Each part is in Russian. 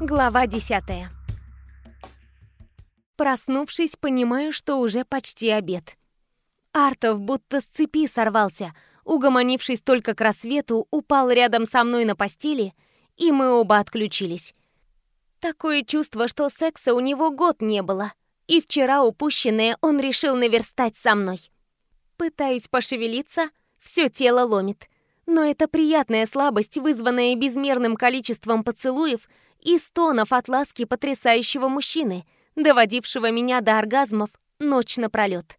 Глава десятая. Проснувшись, понимаю, что уже почти обед. Артов будто с цепи сорвался, угомонившись только к рассвету, упал рядом со мной на постели, и мы оба отключились. Такое чувство, что секса у него год не было, и вчера упущенное он решил наверстать со мной. Пытаюсь пошевелиться, все тело ломит. Но это приятная слабость, вызванная безмерным количеством поцелуев и стонов от ласки потрясающего мужчины — доводившего меня до оргазмов ночь напролет.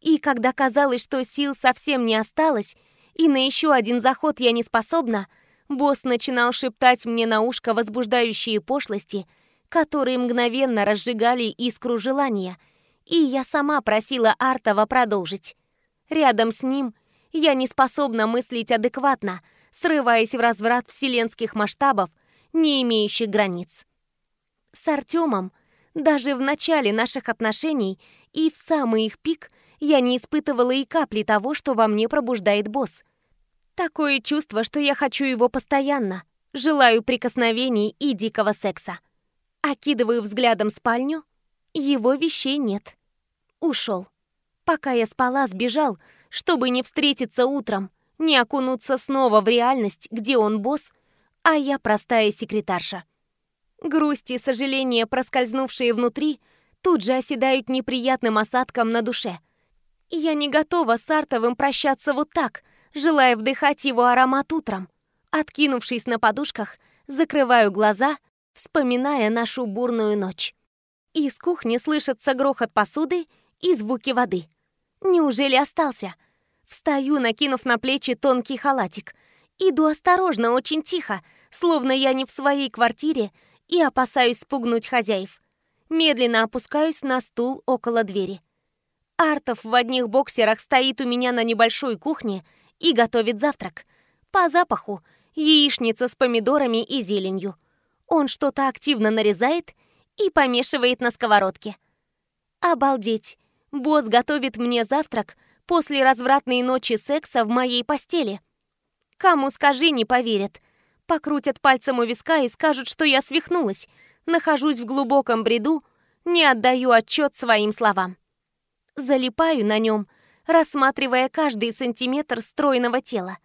И когда казалось, что сил совсем не осталось, и на еще один заход я не способна, босс начинал шептать мне на ушко возбуждающие пошлости, которые мгновенно разжигали искру желания, и я сама просила Артова продолжить. Рядом с ним я не способна мыслить адекватно, срываясь в разврат вселенских масштабов, не имеющих границ. С Артемом даже в начале наших отношений и в самый их пик я не испытывала и капли того, что во мне пробуждает босс. Такое чувство, что я хочу его постоянно, желаю прикосновений и дикого секса. Окидываю взглядом спальню, его вещей нет. Ушел. Пока я спала, сбежал, чтобы не встретиться утром, не окунуться снова в реальность, где он босс, а я простая секретарша. Грусть и сожаление, проскользнувшие внутри, тут же оседают неприятным осадком на душе. Я не готова с Артовым прощаться вот так, желая вдыхать его аромат утром. Откинувшись на подушках, закрываю глаза, вспоминая нашу бурную ночь. Из кухни слышится грохот посуды и звуки воды. Неужели остался? Встаю, накинув на плечи тонкий халатик. Иду осторожно, очень тихо, словно я не в своей квартире, и опасаюсь спугнуть хозяев. Медленно опускаюсь на стул около двери. Артов в одних боксерах стоит у меня на небольшой кухне и готовит завтрак. По запаху яичница с помидорами и зеленью. Он что-то активно нарезает и помешивает на сковородке. Обалдеть! Босс готовит мне завтрак после развратной ночи секса в моей постели. Кому скажи, не поверят – покрутят пальцем у виска и скажут, что я свихнулась, нахожусь в глубоком бреду, не отдаю отчет своим словам. Залипаю на нем, рассматривая каждый сантиметр стройного тела.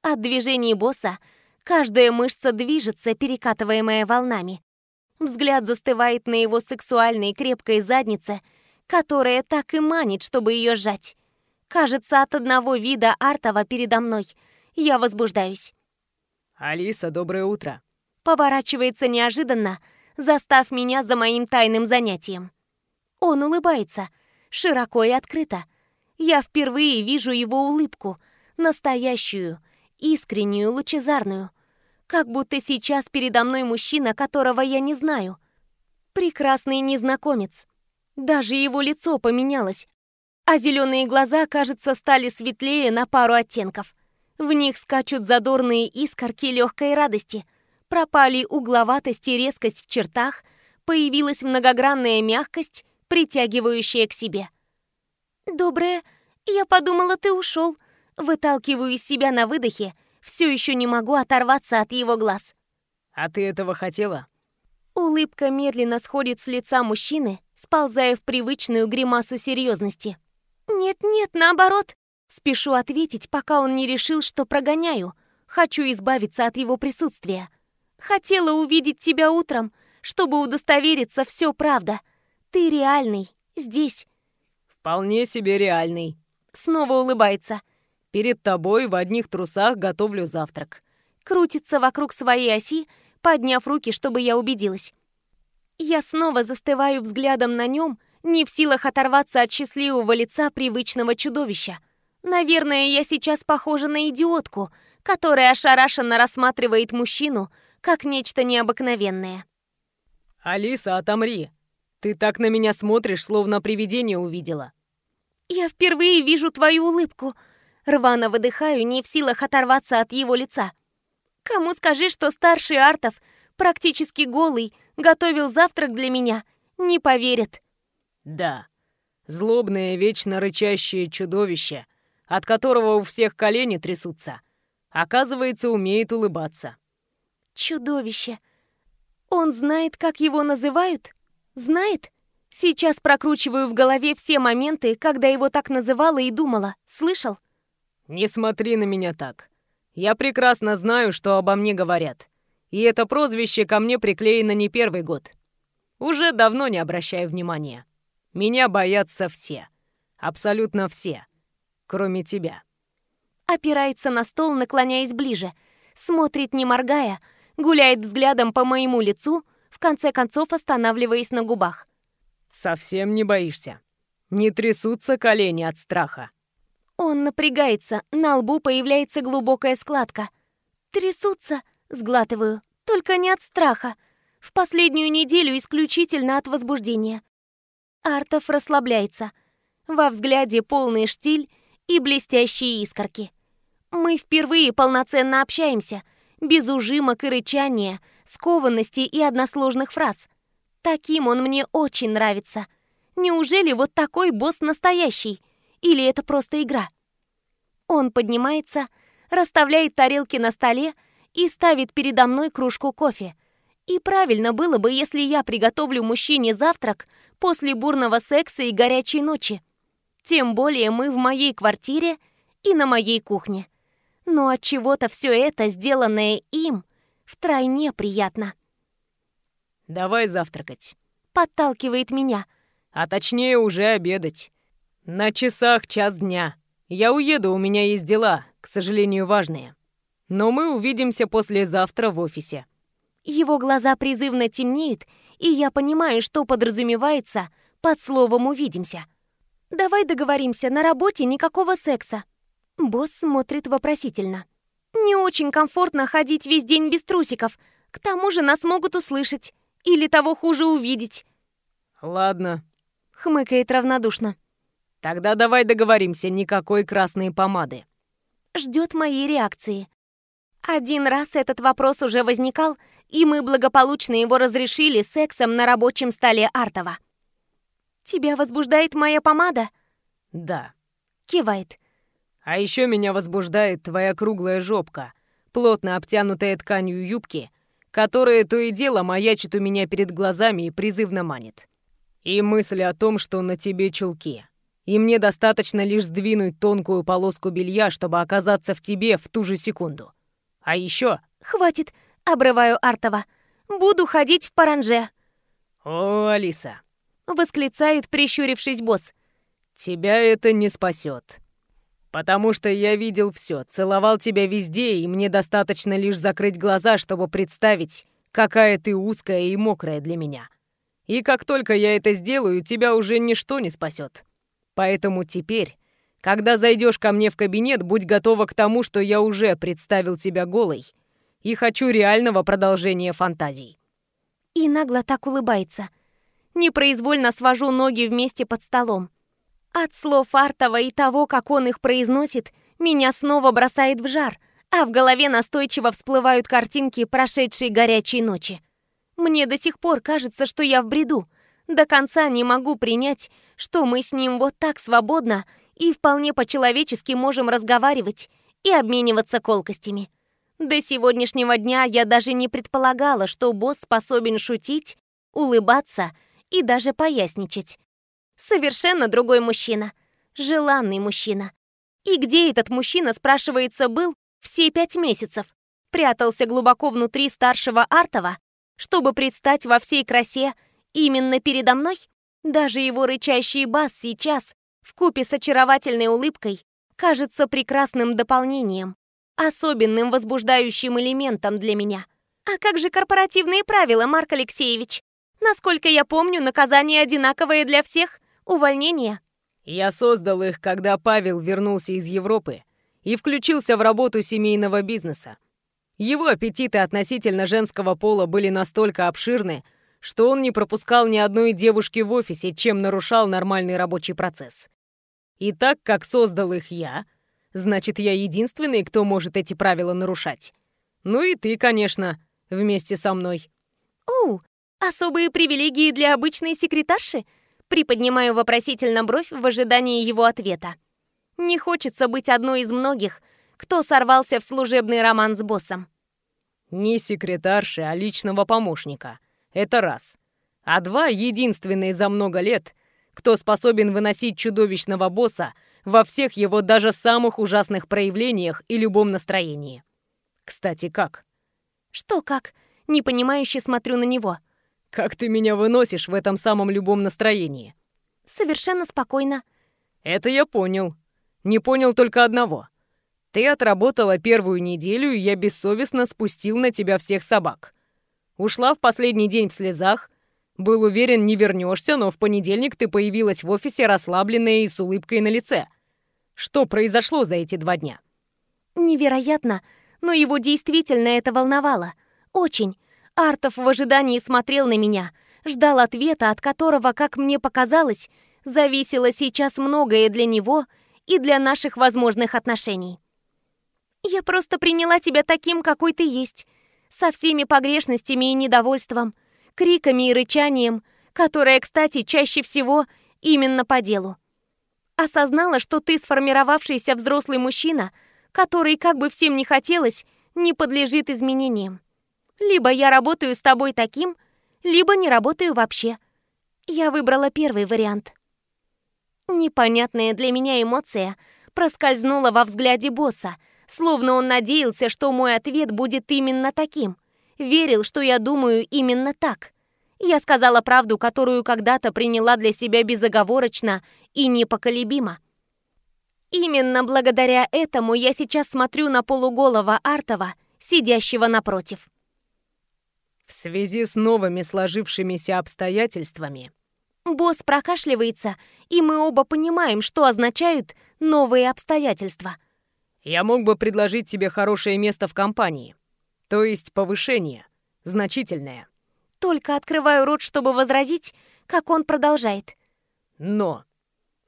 От движений босса каждая мышца движется, перекатываемая волнами. Взгляд застывает на его сексуальной крепкой заднице, которая так и манит, чтобы ее сжать. Кажется, от одного вида Артова передо мной я возбуждаюсь. «Алиса, доброе утро!» Поворачивается неожиданно, застав меня за моим тайным занятием. Он улыбается, широко и открыто. Я впервые вижу его улыбку, настоящую, искреннюю, лучезарную. Как будто сейчас передо мной мужчина, которого я не знаю. Прекрасный незнакомец. Даже его лицо поменялось, а зеленые глаза, кажется, стали светлее на пару оттенков. В них скачут задорные искорки легкой радости. Пропали угловатость и резкость в чертах, появилась многогранная мягкость, притягивающая к себе. «Доброе, я подумала, ты ушел». Выталкиваю из себя на выдохе, все еще не могу оторваться от его глаз. «А ты этого хотела?» Улыбка медленно сходит с лица мужчины, сползая в привычную гримасу серьезности. «Нет-нет, наоборот, Спешу ответить, пока он не решил, что прогоняю. Хочу избавиться от его присутствия. Хотела увидеть тебя утром, чтобы удостовериться, все правда. Ты реальный, здесь. Вполне себе реальный. Снова улыбается. Перед тобой в одних трусах готовлю завтрак. Крутится вокруг своей оси, подняв руки, чтобы я убедилась. Я снова застываю взглядом на нем, не в силах оторваться от счастливого лица привычного чудовища. Наверное, я сейчас похожа на идиотку, которая ошарашенно рассматривает мужчину как нечто необыкновенное. «Алиса, отомри! Ты так на меня смотришь, словно привидение увидела!» «Я впервые вижу твою улыбку!» Рвано выдыхаю, не в силах оторваться от его лица. «Кому скажи, что старший Артов, практически голый, готовил завтрак для меня, не поверят!» «Да, злобное, вечно рычащее чудовище, от которого у всех колени трясутся, оказывается, умеет улыбаться. Чудовище. Он знает, как его называют? Знает? Сейчас прокручиваю в голове все моменты, когда его так называла и думала. Слышал? Не смотри на меня так. Я прекрасно знаю, что обо мне говорят. И это прозвище ко мне приклеено не первый год. Уже давно не обращаю внимания. Меня боятся все. Абсолютно все. Кроме тебя. Опирается на стол, наклоняясь ближе. Смотрит, не моргая, гуляет взглядом по моему лицу, в конце концов останавливаясь на губах. «Совсем не боишься? Не трясутся колени от страха?» Он напрягается, на лбу появляется глубокая складка. «Трясутся?» — сглатываю. «Только не от страха. В последнюю неделю исключительно от возбуждения». Артов расслабляется. Во взгляде полный штиль и блестящие искорки. Мы впервые полноценно общаемся, без ужимок и рычания, скованности и односложных фраз. Таким он мне очень нравится. Неужели вот такой босс настоящий? Или это просто игра? Он поднимается, расставляет тарелки на столе и ставит передо мной кружку кофе. И правильно было бы, если я приготовлю мужчине завтрак после бурного секса и горячей ночи. Тем более мы в моей квартире и на моей кухне. Но от чего-то все это, сделанное им, втройне приятно. «Давай завтракать», — подталкивает меня. «А точнее уже обедать. На часах час дня. Я уеду, у меня есть дела, к сожалению, важные. Но мы увидимся послезавтра в офисе». Его глаза призывно темнеют, и я понимаю, что подразумевается под словом «увидимся». «Давай договоримся, на работе никакого секса». Босс смотрит вопросительно. «Не очень комфортно ходить весь день без трусиков. К тому же нас могут услышать. Или того хуже увидеть». «Ладно», — хмыкает равнодушно. «Тогда давай договоримся, никакой красной помады». Ждет моей реакции. Один раз этот вопрос уже возникал, и мы благополучно его разрешили сексом на рабочем столе Артова. «Тебя возбуждает моя помада?» «Да», — кивает. «А еще меня возбуждает твоя круглая жопка, плотно обтянутая тканью юбки, которая то и дело маячит у меня перед глазами и призывно манит. И мысль о том, что на тебе чулки. И мне достаточно лишь сдвинуть тонкую полоску белья, чтобы оказаться в тебе в ту же секунду. А еще... «Хватит!» — обрываю Артова. «Буду ходить в паранже». «О, Алиса!» — восклицает, прищурившись босс. «Тебя это не спасет. Потому что я видел все, целовал тебя везде, и мне достаточно лишь закрыть глаза, чтобы представить, какая ты узкая и мокрая для меня. И как только я это сделаю, тебя уже ничто не спасет. Поэтому теперь, когда зайдешь ко мне в кабинет, будь готова к тому, что я уже представил тебя голой и хочу реального продолжения фантазий. И нагло так улыбается. Непроизвольно свожу ноги вместе под столом. От слов Артова и того, как он их произносит, меня снова бросает в жар, а в голове настойчиво всплывают картинки прошедшей горячей ночи. Мне до сих пор кажется, что я в бреду. До конца не могу принять, что мы с ним вот так свободно и вполне по-человечески можем разговаривать и обмениваться колкостями. До сегодняшнего дня я даже не предполагала, что босс способен шутить, улыбаться и даже поясничать. Совершенно другой мужчина. Желанный мужчина. И где этот мужчина, спрашивается, был все пять месяцев? Прятался глубоко внутри старшего Артова, чтобы предстать во всей красе именно передо мной? Даже его рычащий бас сейчас, в купе с очаровательной улыбкой, кажется прекрасным дополнением, особенным возбуждающим элементом для меня. А как же корпоративные правила, Марк Алексеевич? Насколько я помню, наказание одинаковое для всех. Увольнение. Я создал их, когда Павел вернулся из Европы и включился в работу семейного бизнеса. Его аппетиты относительно женского пола были настолько обширны, что он не пропускал ни одной девушки в офисе, чем нарушал нормальный рабочий процесс. И так как создал их я, значит, я единственный, кто может эти правила нарушать. Ну и ты, конечно, вместе со мной. О, особые привилегии для обычной секретарши? Приподнимаю вопросительно бровь в ожидании его ответа. Не хочется быть одной из многих, кто сорвался в служебный роман с боссом. Не секретарши, а личного помощника — Это раз. А два — единственный за много лет, кто способен выносить чудовищного босса во всех его даже самых ужасных проявлениях и любом настроении. Кстати, как? Что как? Непонимающе смотрю на него. Как ты меня выносишь в этом самом любом настроении? Совершенно спокойно. Это я понял. Не понял только одного. Ты отработала первую неделю, и я бессовестно спустил на тебя всех собак. Ушла в последний день в слезах. Был уверен, не вернешься, но в понедельник ты появилась в офисе расслабленная и с улыбкой на лице. Что произошло за эти два дня? Невероятно, но его действительно это волновало. Очень. Артов в ожидании смотрел на меня, ждал ответа, от которого, как мне показалось, зависело сейчас многое для него и для наших возможных отношений. «Я просто приняла тебя таким, какой ты есть, со всеми погрешностями и недовольством, криками и рычанием, которое, кстати, чаще всего именно по делу. Осознала, что ты сформировавшийся взрослый мужчина, который, как бы всем не хотелось, не подлежит изменениям. Либо я работаю с тобой таким, либо не работаю вообще. Я выбрала первый вариант. Непонятная для меня эмоция проскользнула во взгляде босса, словно он надеялся, что мой ответ будет именно таким. Верил, что я думаю именно так. Я сказала правду, которую когда-то приняла для себя безоговорочно и непоколебимо. Именно благодаря этому я сейчас смотрю на полуголого Артова, сидящего напротив. В связи с новыми сложившимися обстоятельствами... Босс прокашливается, и мы оба понимаем, что означают новые обстоятельства. Я мог бы предложить тебе хорошее место в компании. То есть повышение. Значительное. Только открываю рот, чтобы возразить, как он продолжает. Но...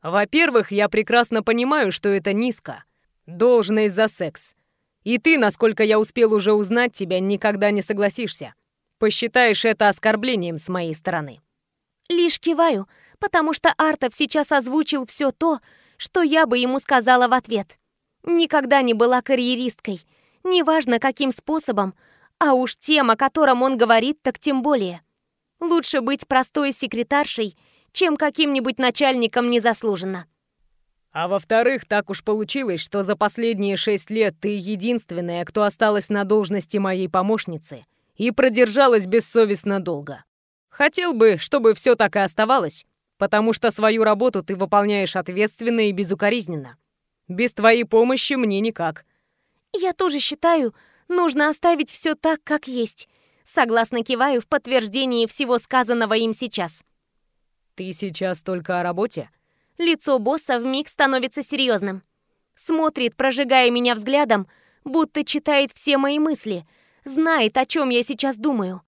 Во-первых, я прекрасно понимаю, что это низко. Должность за секс. И ты, насколько я успел уже узнать тебя, никогда не согласишься посчитаешь это оскорблением с моей стороны. Лишь киваю, потому что Артов сейчас озвучил все то, что я бы ему сказала в ответ. Никогда не была карьеристкой, неважно каким способом, а уж тем, о котором он говорит, так тем более. Лучше быть простой секретаршей, чем каким-нибудь начальником незаслуженно. А во-вторых, так уж получилось, что за последние шесть лет ты единственная, кто осталась на должности моей помощницы, и продержалась бессовестно долго. Хотел бы, чтобы все так и оставалось, потому что свою работу ты выполняешь ответственно и безукоризненно. Без твоей помощи мне никак. Я тоже считаю, нужно оставить все так, как есть. Согласно киваю в подтверждении всего сказанного им сейчас. Ты сейчас только о работе? Лицо босса вмиг становится серьезным. Смотрит, прожигая меня взглядом, будто читает все мои мысли, знает, о чем я сейчас думаю.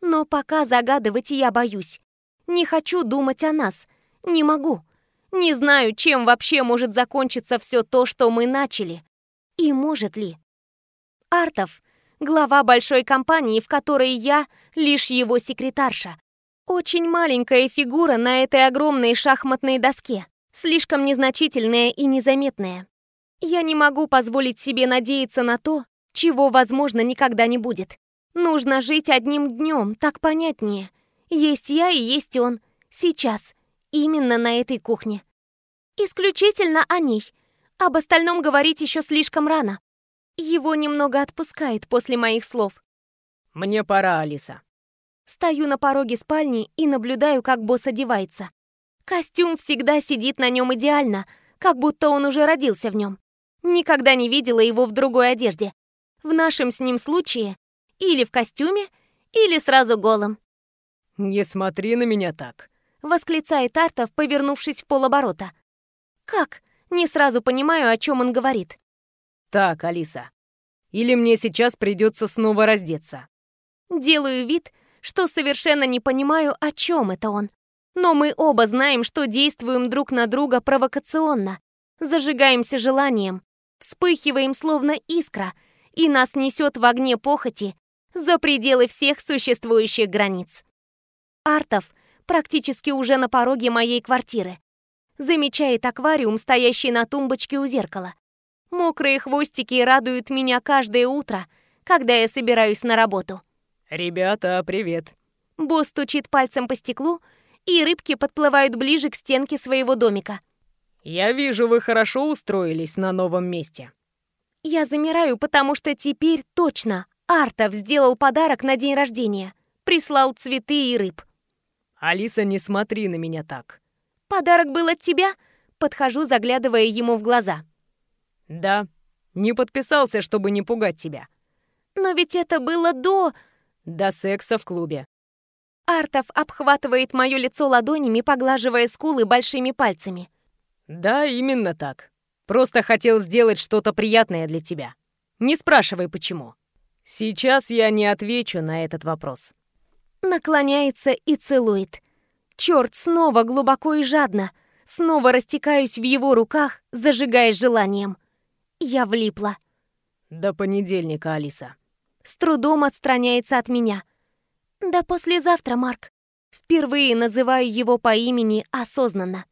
Но пока загадывать я боюсь. Не хочу думать о нас. Не могу. Не знаю, чем вообще может закончиться все то, что мы начали. И может ли. Артов — глава большой компании, в которой я лишь его секретарша. Очень маленькая фигура на этой огромной шахматной доске. Слишком незначительная и незаметная. Я не могу позволить себе надеяться на то, чего, возможно, никогда не будет. Нужно жить одним днем, так понятнее. Есть я и есть он. Сейчас. Именно на этой кухне. Исключительно о ней. Об остальном говорить еще слишком рано. Его немного отпускает после моих слов. «Мне пора, Алиса». Стою на пороге спальни и наблюдаю, как босс одевается. Костюм всегда сидит на нем идеально, как будто он уже родился в нем. Никогда не видела его в другой одежде. В нашем с ним случае или в костюме, или сразу голым. «Не смотри на меня так», — восклицает Артов, повернувшись в полоборота. «Как?» Не сразу понимаю, о чем он говорит. «Так, Алиса, или мне сейчас придется снова раздеться?» Делаю вид, что совершенно не понимаю, о чем это он. Но мы оба знаем, что действуем друг на друга провокационно. Зажигаемся желанием, вспыхиваем словно искра, и нас несет в огне похоти за пределы всех существующих границ. Артов практически уже на пороге моей квартиры. Замечает аквариум, стоящий на тумбочке у зеркала. Мокрые хвостики радуют меня каждое утро, когда я собираюсь на работу. «Ребята, привет!» Босс стучит пальцем по стеклу, и рыбки подплывают ближе к стенке своего домика. «Я вижу, вы хорошо устроились на новом месте». Я замираю, потому что теперь точно Артов сделал подарок на день рождения. Прислал цветы и рыб. «Алиса, не смотри на меня так». «Подарок был от тебя?» Подхожу, заглядывая ему в глаза. «Да, не подписался, чтобы не пугать тебя». «Но ведь это было до...» «До секса в клубе». Артов обхватывает мое лицо ладонями, поглаживая скулы большими пальцами. «Да, именно так. Просто хотел сделать что-то приятное для тебя. Не спрашивай, почему. Сейчас я не отвечу на этот вопрос». Наклоняется и целует. Черт, снова глубоко и жадно. Снова растекаюсь в его руках, зажигая желанием. Я влипла. До понедельника, Алиса. С трудом отстраняется от меня. До послезавтра, Марк. Впервые называю его по имени осознанно.